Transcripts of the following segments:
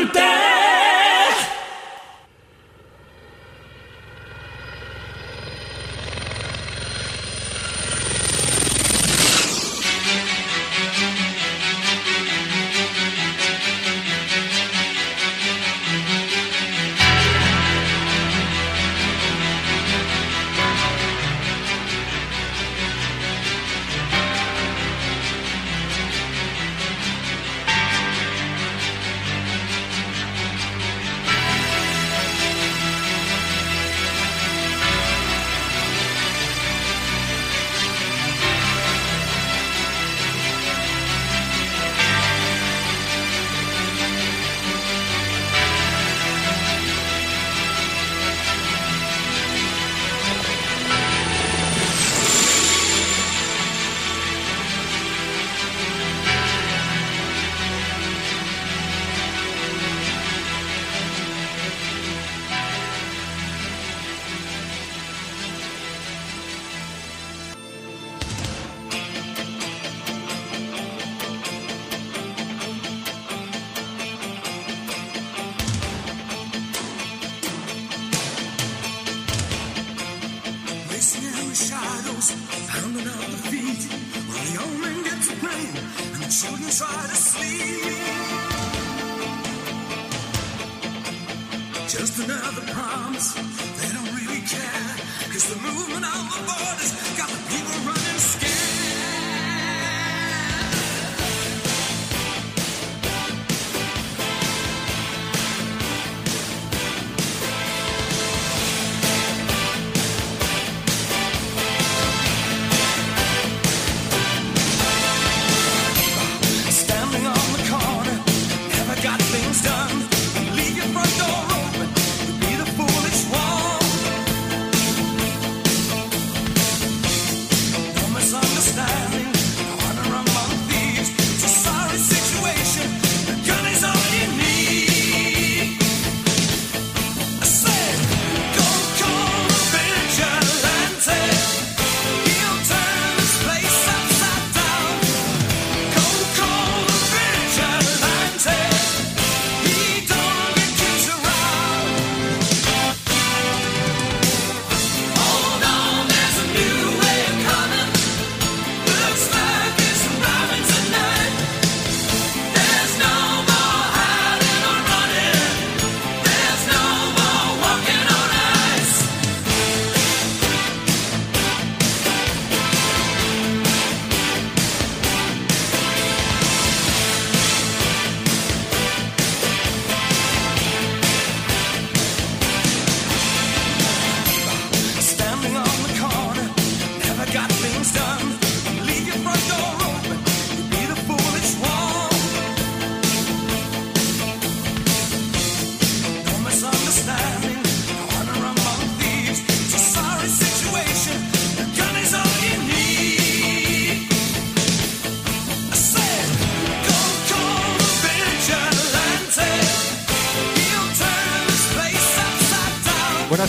vigilante.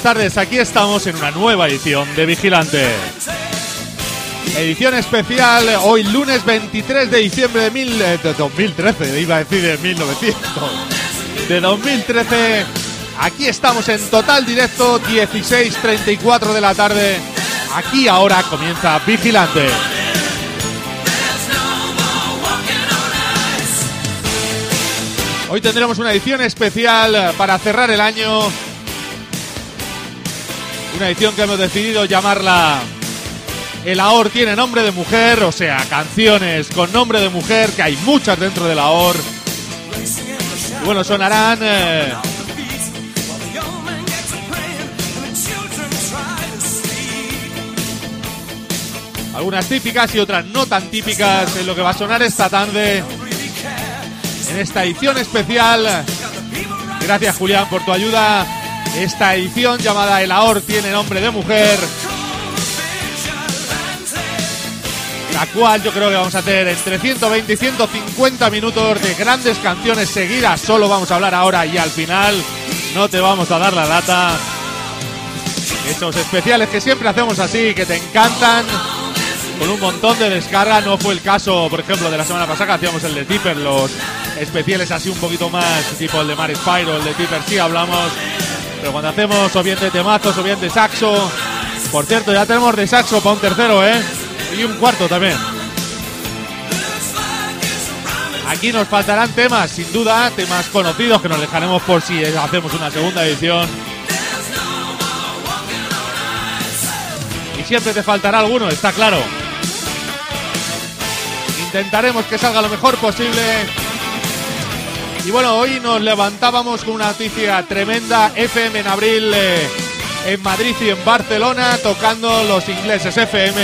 Buenas tardes, aquí estamos en una nueva edición de Vigilante. Edición especial hoy lunes 23 de diciembre de, mil, eh, de 2013, iba a decir de 1900. De 2013. Aquí estamos en total directo, 16.34 de la tarde. Aquí ahora comienza Vigilante. Hoy tendremos una edición especial para cerrar el año. Una edición que hemos decidido llamarla El AOR tiene nombre de mujer, o sea, canciones con nombre de mujer, que hay muchas dentro del AOR. Bueno, sonarán eh, algunas típicas y otras no tan típicas en lo que va a sonar esta tarde en esta edición especial. Gracias Julián por tu ayuda. Esta edición llamada El AOR tiene nombre de mujer. La cual yo creo que vamos a hacer entre 120 y 150 minutos de grandes canciones seguidas. Solo vamos a hablar ahora y al final no te vamos a dar la data. Estos especiales que siempre hacemos así, que te encantan. con un montón de descarga. No fue el caso, por ejemplo, de la semana pasada que hacíamos el de Tipper, los especiales así un poquito más, tipo el de Mar Spyro, el de Tipper sí hablamos. Pero cuando hacemos o bien de temazos o bien de saxo. Por cierto, ya tenemos de saxo para un tercero, ¿eh? Y un cuarto también. Aquí nos faltarán temas, sin duda, temas conocidos que nos dejaremos por si hacemos una segunda edición. Y siempre te faltará alguno, está claro. Intentaremos que salga lo mejor posible. Y bueno, hoy nos levantábamos con una noticia tremenda. FM en abril eh, en Madrid y en Barcelona, tocando los ingleses FM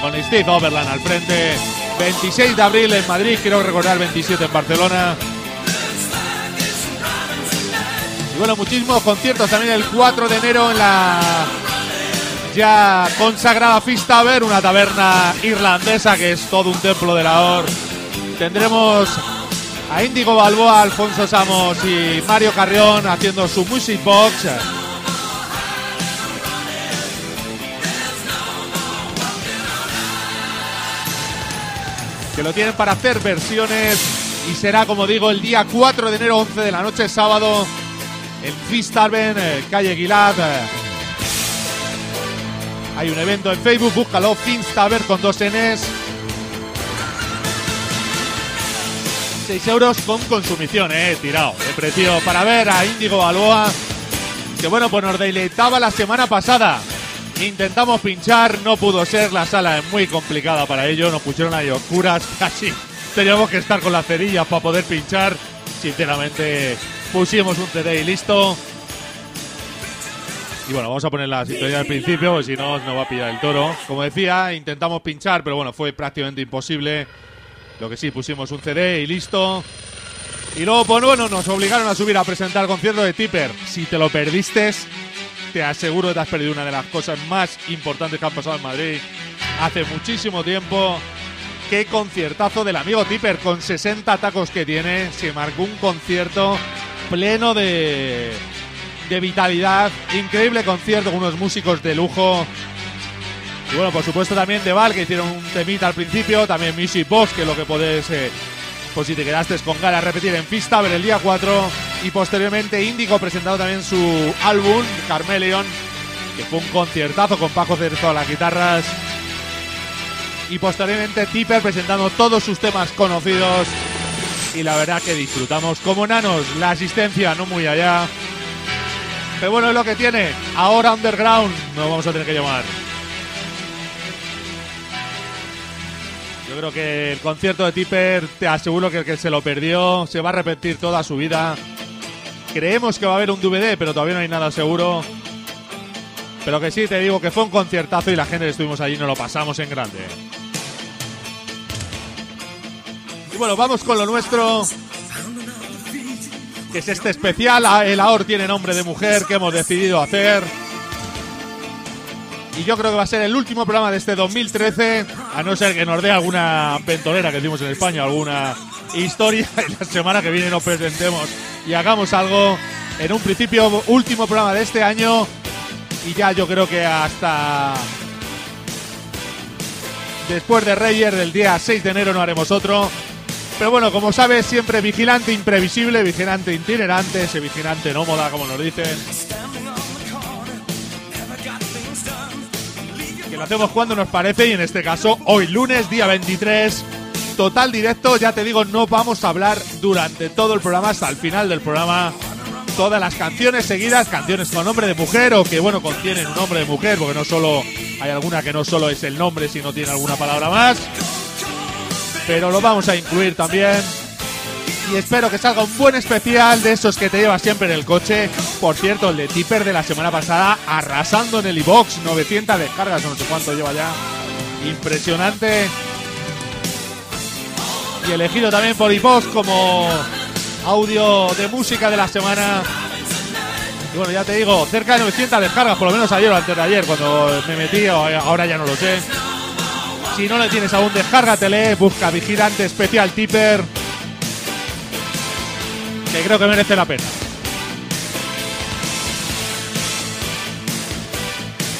con Steve Overland al frente. 26 de abril en Madrid, quiero recordar 27 en Barcelona. Y bueno, muchísimos conciertos también el 4 de enero en la ya consagrada Fistaver, una taberna irlandesa que es todo un templo de la OR. Tendremos a Índigo Balboa, Alfonso Samos y Mario Carrión haciendo su Music Box. Que lo tienen para hacer versiones y será, como digo, el día 4 de enero, 11 de la noche, sábado, en Fistarben, eh, calle Guilad. Hay un evento en Facebook, búscalo, Finstaber con dos Ns. 6 euros con consumición, eh, tirado de precio para ver a Índigo Balboa. Que bueno, pues nos deleitaba la semana pasada. Intentamos pinchar, no pudo ser, la sala es muy complicada para ello, nos pusieron ahí oscuras, casi teníamos que estar con las cerillas para poder pinchar. Sinceramente, pusimos un CD y listo. Y bueno, vamos a poner la sintonía al principio, si no, nos va a pillar el toro. Como decía, intentamos pinchar, pero bueno, fue prácticamente imposible. Lo que sí, pusimos un CD y listo. Y luego, pues bueno, nos obligaron a subir a presentar el concierto de Tipper. Si te lo perdiste, te aseguro que te has perdido una de las cosas más importantes que han pasado en Madrid hace muchísimo tiempo. Qué conciertazo del amigo Tipper, con 60 tacos que tiene, se marcó un concierto pleno de, de vitalidad. Increíble concierto con unos músicos de lujo. Y bueno, por supuesto también de Val, que hicieron un temita al principio. También Music Box, que es lo que podés, eh, pues si te quedaste con ganas, repetir en Fistaber el día 4. Y posteriormente Índigo presentando también su álbum, Carmeleon, que fue un conciertazo con Paco Cerezo a las guitarras. Y posteriormente Tipper presentando todos sus temas conocidos. Y la verdad que disfrutamos como nanos. La asistencia no muy allá. Pero bueno, es lo que tiene. Ahora Underground nos vamos a tener que llamar. Yo creo que el concierto de Tipper, te aseguro que el que se lo perdió se va a arrepentir toda su vida. Creemos que va a haber un DVD, pero todavía no hay nada seguro. Pero que sí, te digo que fue un conciertazo y la gente que estuvimos allí nos lo pasamos en grande. Y bueno, vamos con lo nuestro. Que es este especial. El AOR tiene nombre de mujer que hemos decidido hacer. Y yo creo que va a ser el último programa de este 2013. A no ser que nos dé alguna ventolera que hicimos en España, alguna historia. Y la semana que viene nos presentemos y hagamos algo. En un principio, último programa de este año. Y ya yo creo que hasta después de Reyes del día 6 de enero no haremos otro. Pero bueno, como sabes, siempre vigilante imprevisible, vigilante itinerante, ese vigilante nómoda, como nos dicen. Que lo hacemos cuando nos parece y en este caso hoy lunes, día 23, total directo. Ya te digo, no vamos a hablar durante todo el programa, hasta el final del programa. Todas las canciones seguidas, canciones con nombre de mujer o que, bueno, contienen un nombre de mujer, porque no solo hay alguna que no solo es el nombre, sino tiene alguna palabra más. Pero lo vamos a incluir también. Y espero que salga un buen especial de esos que te llevas siempre en el coche. Por cierto, el de Tipper de la semana pasada arrasando en el iBox, 900 descargas, no sé cuánto lleva ya. Impresionante. Y elegido también por iBox como audio de música de la semana. Y bueno, ya te digo, cerca de 900 descargas, por lo menos ayer o antes de ayer, cuando me metí, ahora ya no lo sé. Si no le tienes aún, descárgatele, busca Vigilante Especial Tipper. Que creo que merece la pena.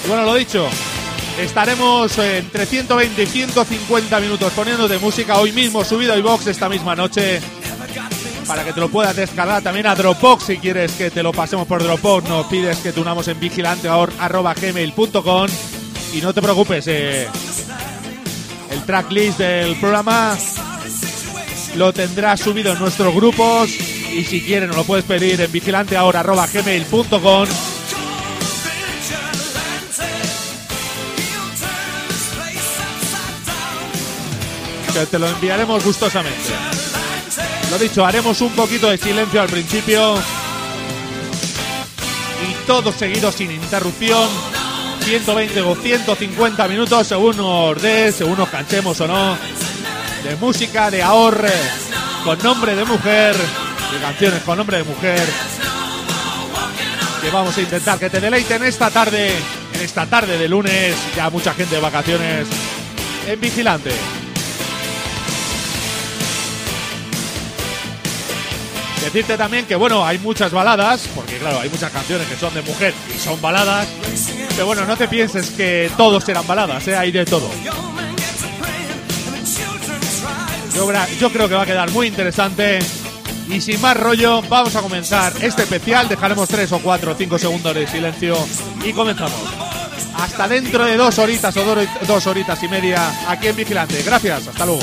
Y bueno, lo dicho, Estaremos entre 120 y 150 minutos poniendo de música hoy mismo subido a iBox esta misma noche para que te lo puedas descargar también a Dropbox si quieres que te lo pasemos por Dropbox nos pides que te unamos en vigilante.gmail.com y no te preocupes eh, el tracklist del programa lo tendrás subido en nuestros grupos y si quieres nos lo puedes pedir en vigilanteahora.gmail.com que te lo enviaremos gustosamente. Lo dicho, haremos un poquito de silencio al principio y todo seguido sin interrupción. 120 o 150 minutos según nos dé, según nos cansemos o no, de música, de ahorre, con nombre de mujer, de canciones con nombre de mujer, que vamos a intentar que te deleiten esta tarde, en esta tarde de lunes, ya mucha gente de vacaciones, en Vigilante. Decirte también que, bueno, hay muchas baladas, porque claro, hay muchas canciones que son de mujer y son baladas, pero bueno, no te pienses que todos serán baladas, ¿eh? hay de todo. Yo, yo creo que va a quedar muy interesante. Y sin más rollo, vamos a comenzar este especial. Dejaremos tres o cuatro o cinco segundos de silencio y comenzamos. Hasta dentro de dos horitas o do- dos horitas y media aquí en Vigilante. Gracias, hasta luego.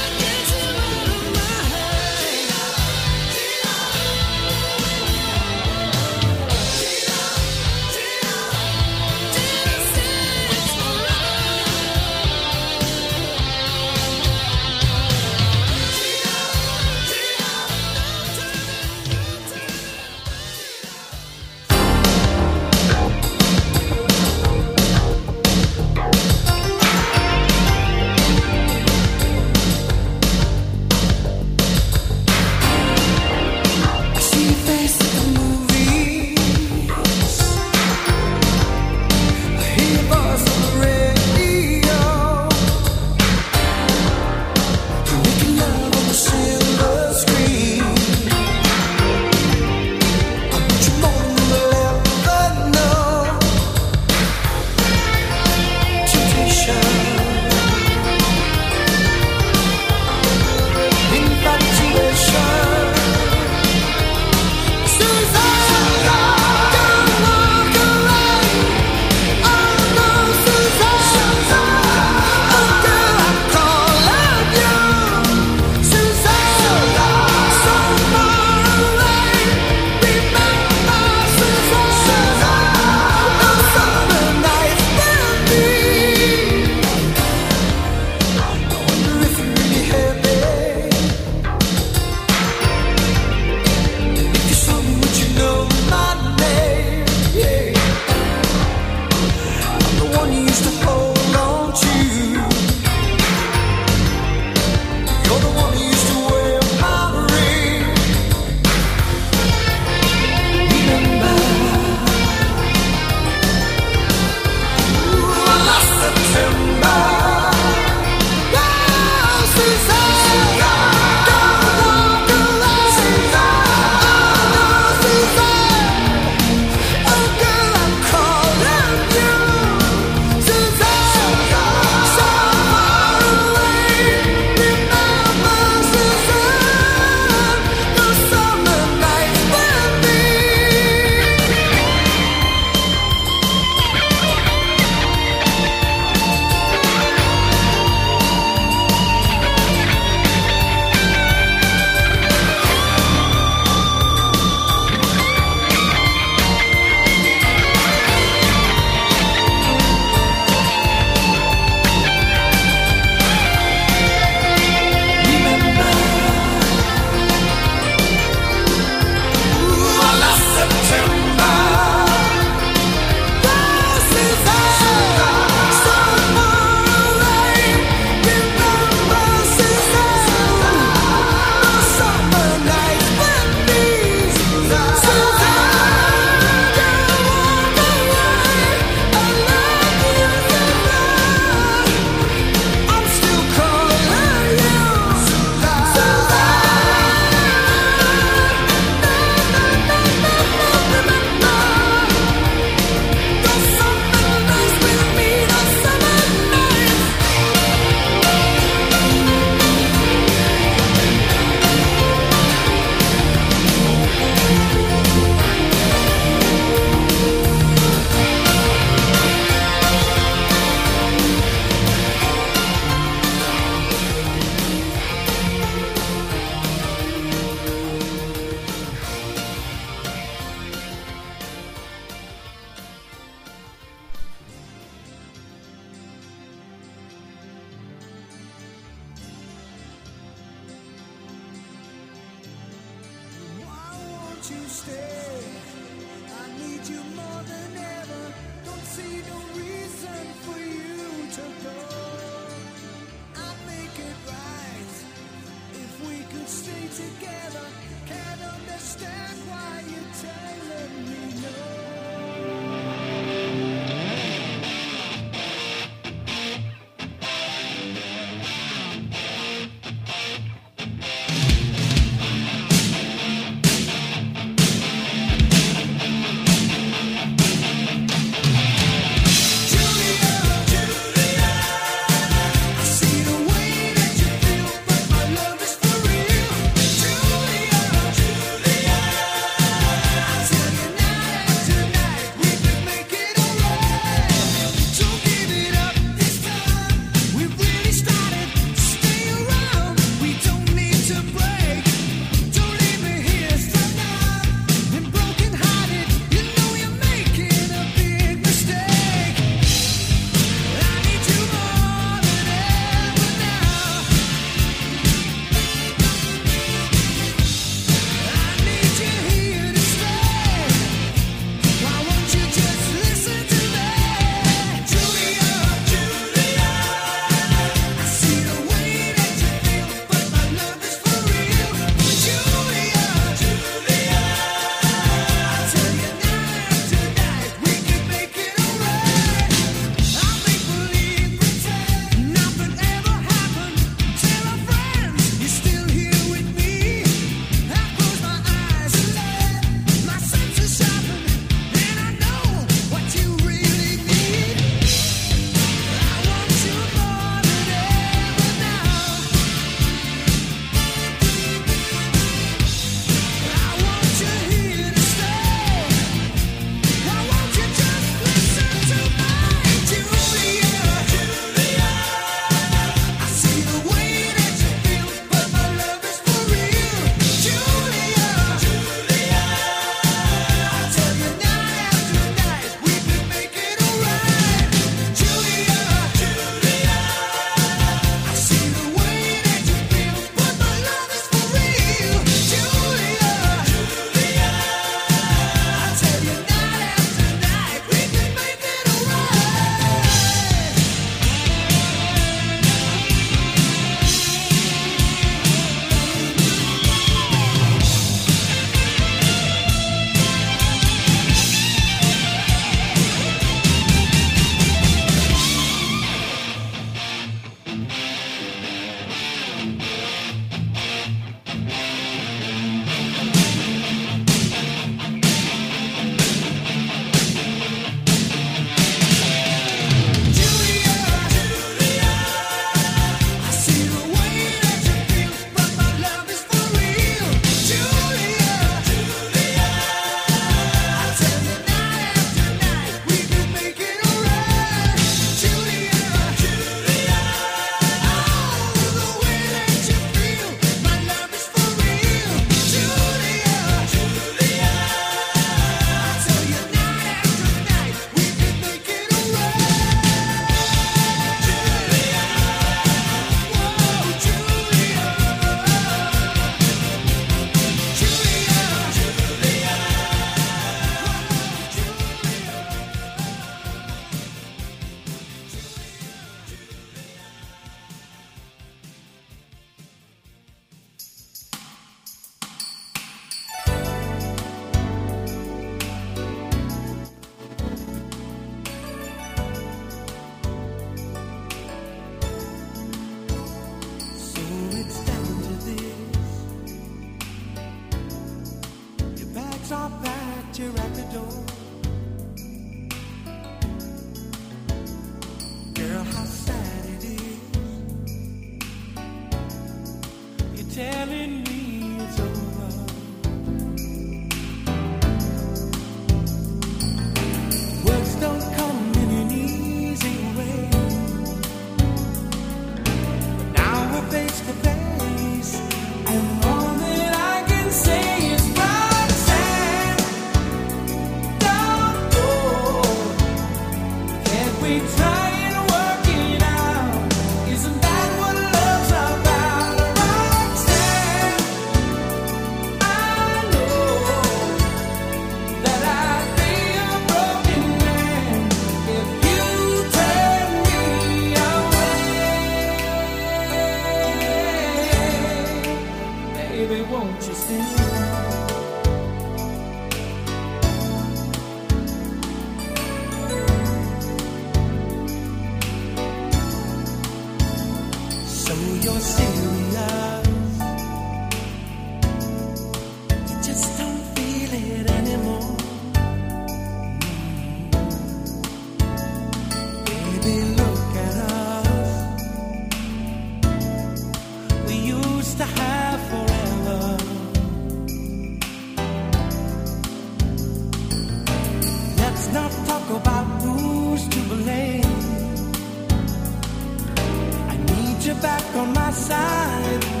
On my side.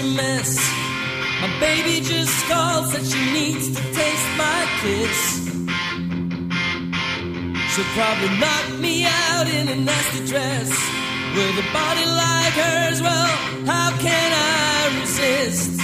a mess. My baby just called, said she needs to taste my kiss. She'll probably knock me out in a nasty dress. With a body like hers, well, how can I resist?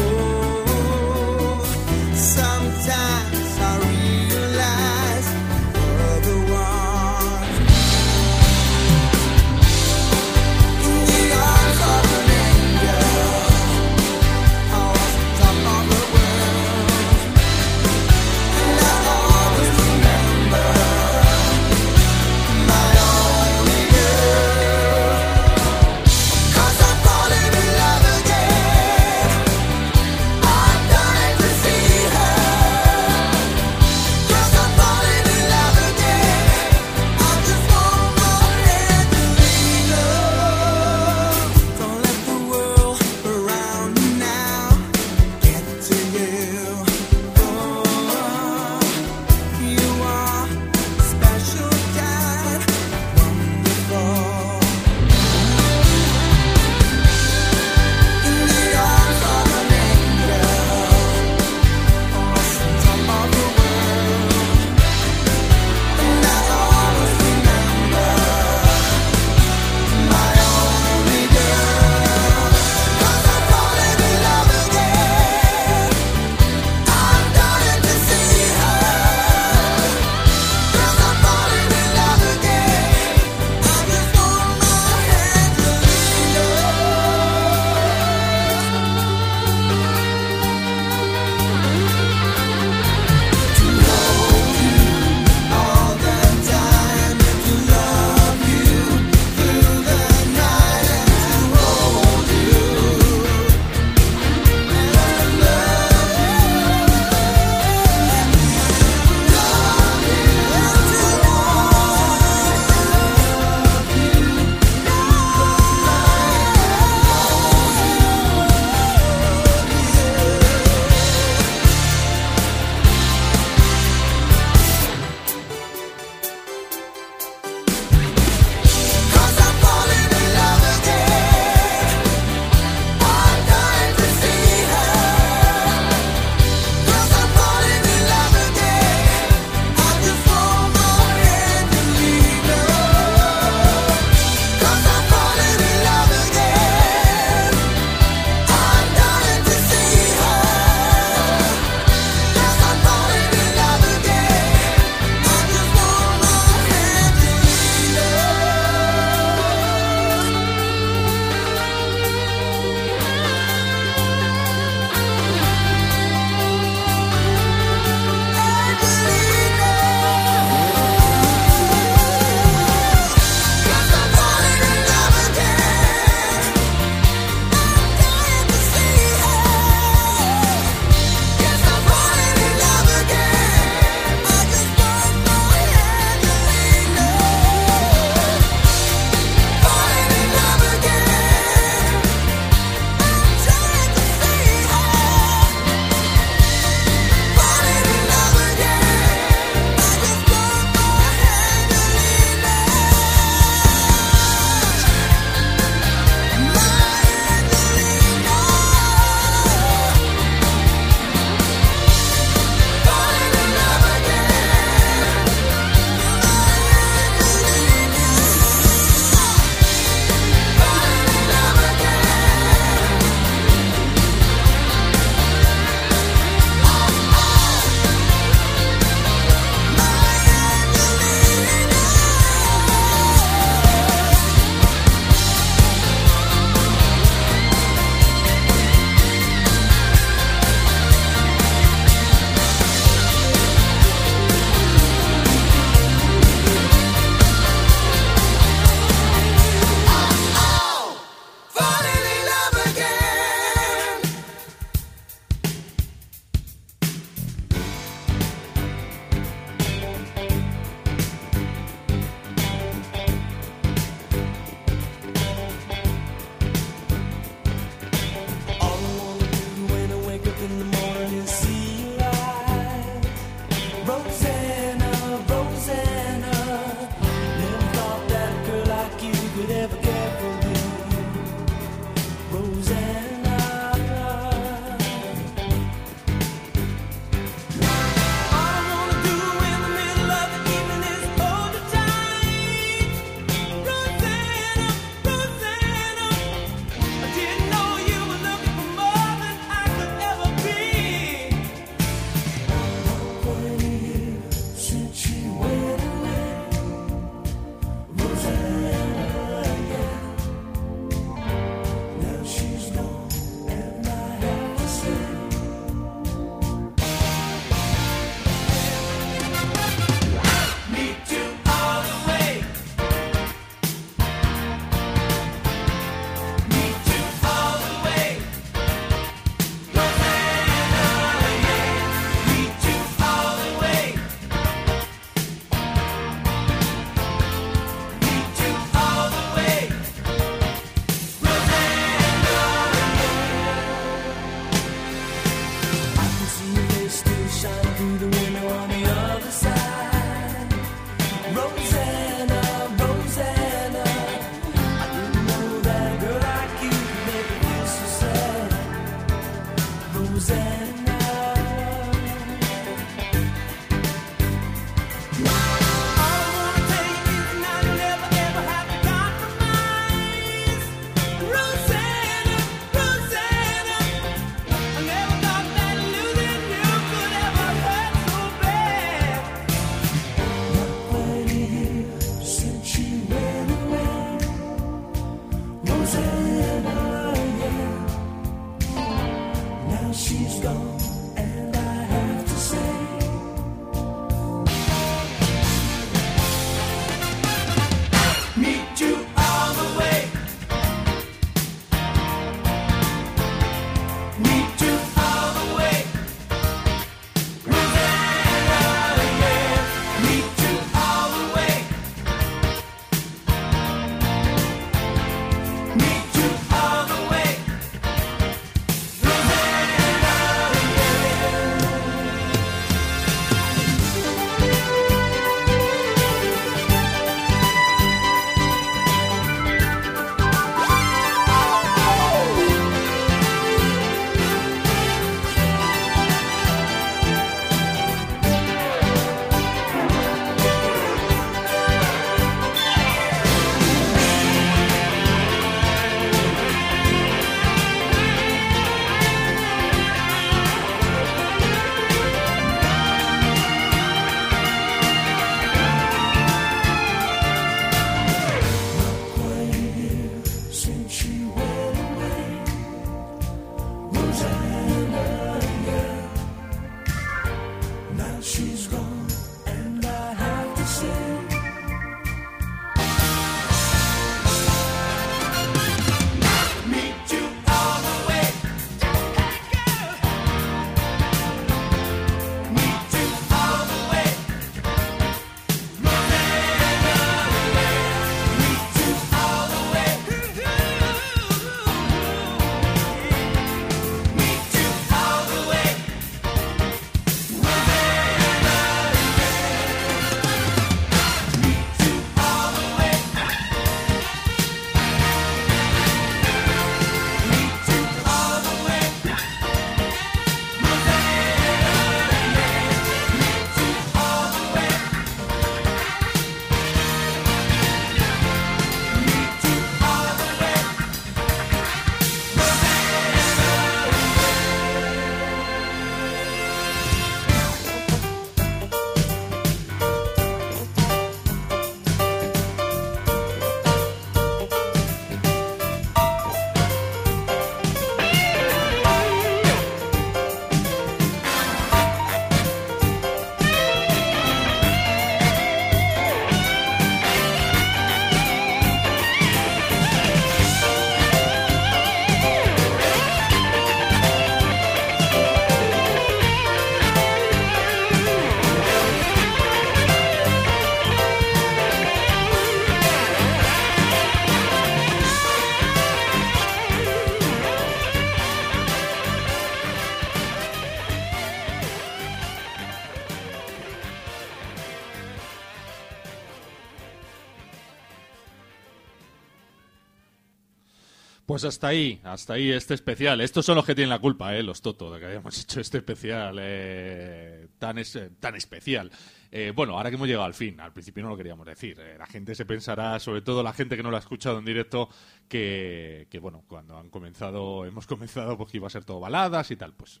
Pues hasta ahí, hasta ahí este especial. Estos son los que tienen la culpa, ¿eh? los Toto, de que hayamos hecho este especial eh, tan, es- eh, tan especial. Eh, bueno, ahora que hemos llegado al fin, al principio no lo queríamos decir. eh, la gente se pensará, sobre todo la gente que no lo ha escuchado en directo, que, que bueno, cuando han comenzado, hemos comenzado, pues que iba a ser todo baladas y tal. Pues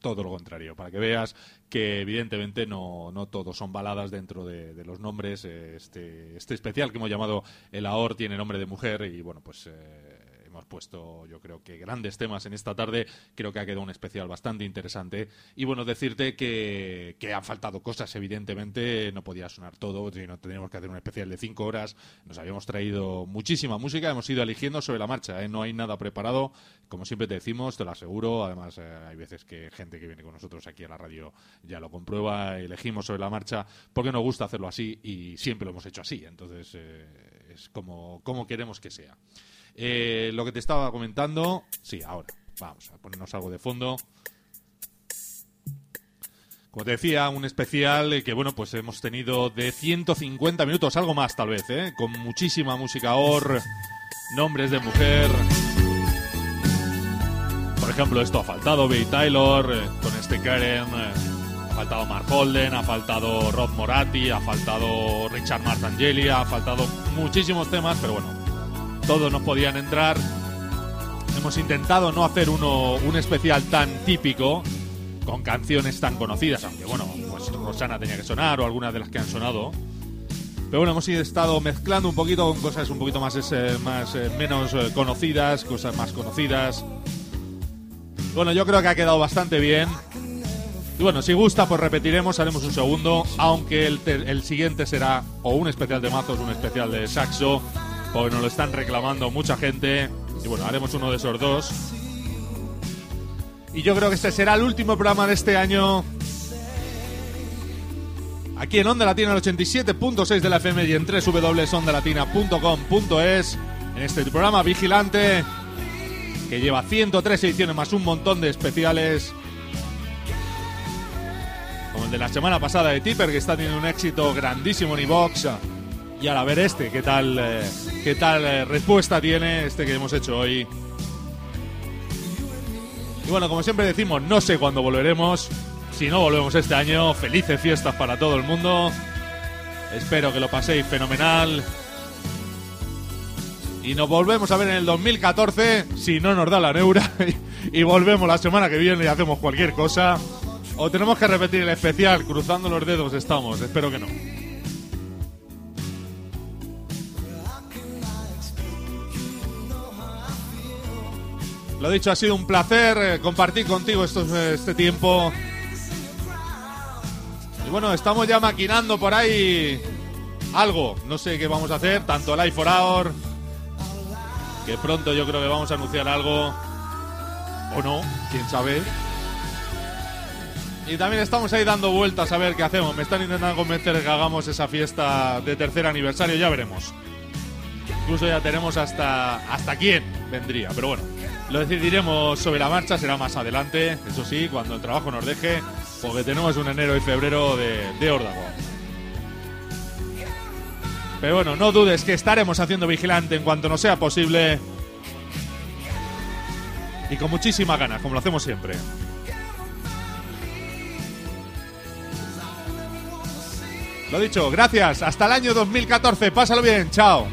todo lo contrario, para que veas que evidentemente no, no todos son baladas dentro de, los nombres. eh, Este, este especial que hemos llamado El Ahor tiene nombre de mujer y bueno, pues eh, hemos puesto yo creo que grandes temas en esta tarde. Creo que ha quedado un especial bastante interesante. Y bueno, decirte que, que han faltado cosas, evidentemente, no podía sonar todo, si no teníamos que hacer un especial de cinco horas. Nos habíamos traído muchísima música, hemos ido eligiendo sobre la marcha, ¿eh? no hay nada preparado. Como siempre te decimos, te lo aseguro. Además, eh, hay veces que gente que viene con nosotros aquí a la radio ya lo comprueba, elegimos sobre la marcha, porque nos gusta hacerlo así y siempre lo hemos hecho así. Entonces, eh, es como, como queremos que sea. Eh, lo que te estaba comentando, sí, ahora, vamos a ponernos algo de fondo. Como te decía, un especial eh, que, bueno, pues hemos tenido de 150 minutos, algo más tal vez, ¿eh? Con muchísima música or, nombres de mujer. Por ejemplo, esto ha faltado Bay Taylor, eh, con este Karen, eh, ha faltado Mark Holden, ha faltado Rob Moratti, ha faltado Richard Martangeli, ha faltado muchísimos temas, pero bueno, todos nos podían entrar. Hemos intentado no hacer uno, un especial tan típico, con canciones tan conocidas, aunque bueno, pues Rosana tenía que sonar o algunas de las que han sonado. Pero bueno, hemos estado mezclando un poquito con cosas un poquito más, eh, más eh, menos eh, conocidas, cosas más conocidas. Bueno, yo creo que ha quedado bastante bien. Y bueno, si gusta, pues repetiremos, haremos un segundo, aunque el, te- el siguiente será o un especial de mazos, un especial de saxo, porque nos lo están reclamando mucha gente. Y bueno, haremos uno de esos dos. Y yo creo que este será el último programa de este año. Aquí en Onda Latina, el 87.6 de la FM y en www.ondalatina.com.es. En este programa Vigilante, que lleva 103 ediciones más un montón de especiales. Como el de la semana pasada de Tipper, que está teniendo un éxito grandísimo en iVox. Y ahora a ver este, qué tal, eh, qué tal eh, respuesta tiene este que hemos hecho hoy. Y bueno, como siempre decimos, no sé cuándo volveremos. Si no volvemos este año, felices fiestas para todo el mundo. Espero que lo paséis fenomenal. Y nos volvemos a ver en el 2014, si no nos da la neura. Y volvemos la semana que viene y hacemos cualquier cosa. O tenemos que repetir el especial, cruzando los dedos estamos. Espero que no. Lo dicho, ha sido un placer eh, compartir contigo eh, este tiempo. Y bueno, estamos ya maquinando por ahí algo. No sé qué vamos a hacer, tanto Live for Hour, que pronto yo creo que vamos a anunciar algo. O no, quién sabe. Y también estamos ahí dando vueltas a ver qué hacemos. Me están intentando convencer que hagamos esa fiesta de tercer aniversario, ya veremos. Incluso ya tenemos hasta hasta quién vendría, pero bueno, lo decidiremos sobre la marcha, será más adelante, eso sí, cuando el trabajo nos deje, porque tenemos un enero y febrero de, de órdago. Pero bueno, no dudes que estaremos haciendo vigilante en cuanto nos sea posible. Y con muchísima ganas, como lo hacemos siempre. Lo dicho, gracias. Hasta el año 2014. Pásalo bien. Chao.